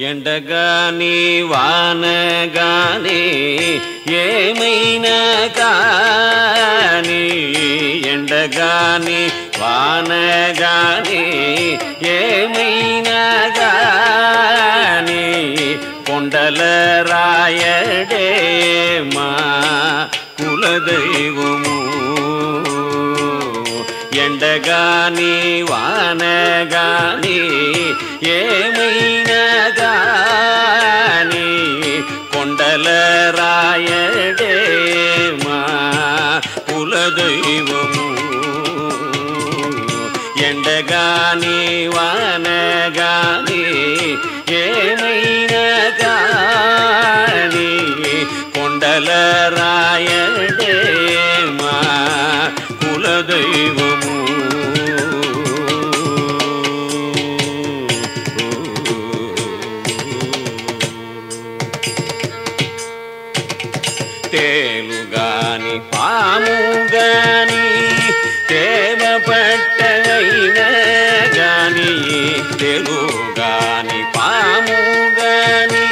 ఎండగాని వానగాని ఏమైనా కాని ఎండగాని వానగాని ఏమైనా గాని కొండల రాయడే మా కులదైవము ఎండగాని వానగాని ஏமைனகானி கொண்டல ராயடேமா குலதெய்வமு. எண்டகானி வானகானி ஏமைனகானி கொண்டல ராய రాముగాని పట్టవైన గాని తెలుగాని పాముగాని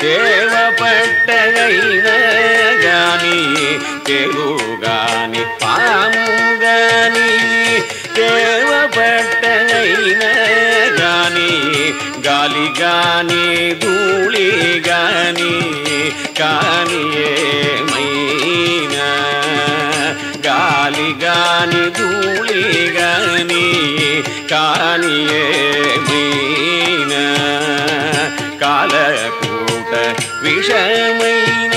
ప్రేమపట్టైన గాని తెలుగాని పాముగాని ప్రేమపట్టైన గాని గాలి గాని ధూళి గాని కానియే காணி தூளி காணி காணியே மீன கால கூட்ட விஷமைன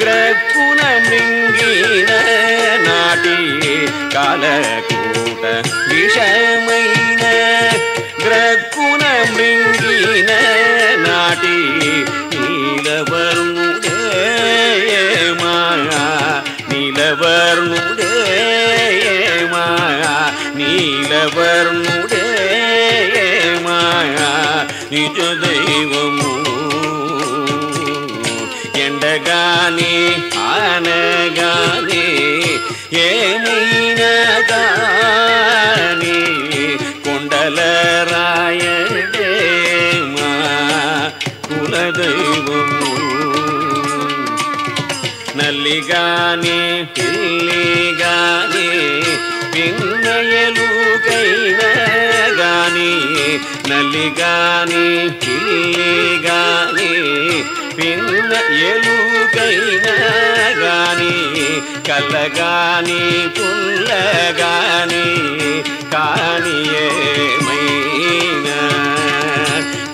கிரகுணம் நீங்கின நாட்டி கால கூட்ட விஷமைன கிரகுணம் நீங்கின நாட்டி நீலவர் நிலவர் நுடைய నీలవర్ణుడే మాయా నిజ దైవము ఎండగాని ఆనగాని ఏమైనా గాని కొండల రాయడే మా కులదైవము నల్లిగాని పిల్లిగాని పిన్నయలుకైన గాని నల్లిగాని పిల్లిగాని పిన్న ఎలుకైన గాని కల్లగాని పుల్లగాని కాని ఏమైనా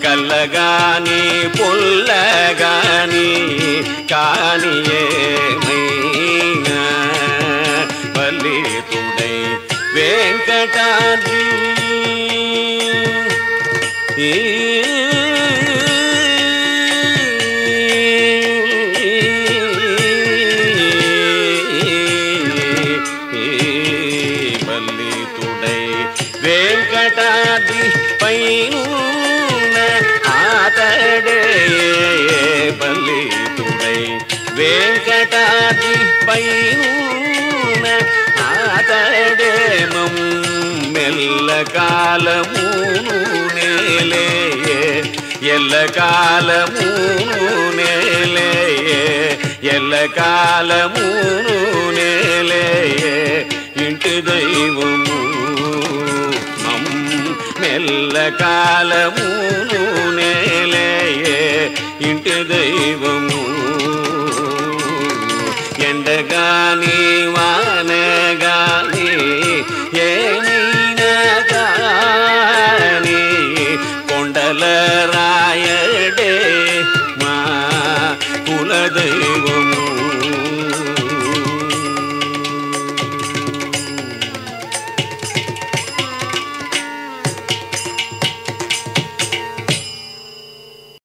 కల్లగాని పుల్లగాని కాని மைனூன ஆதடே பள்ளி துணை. வேங்கடாதி பைனூன ஆதடே மம் மெல்ல காலமூனேலே எல்ல காலமூனேலே எல்ல காலமூனு మెల్ల కాలము నేలే ఇంటి దైవము ఎండగాని వానగాని ఏమైనా